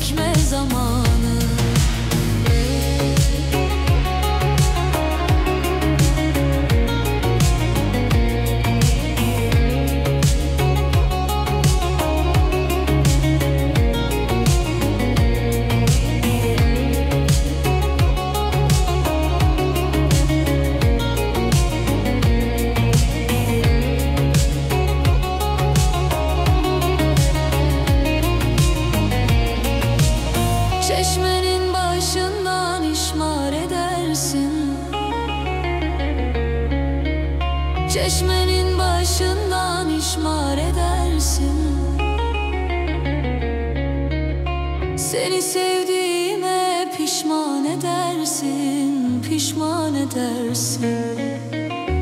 Çekmez ama. Çeşmenin başından işmar edersin. Seni sevdiğime pişman edersin Pişman edersin.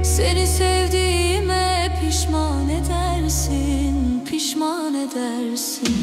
Seni sevdiğime pişman edersin Pişman edersin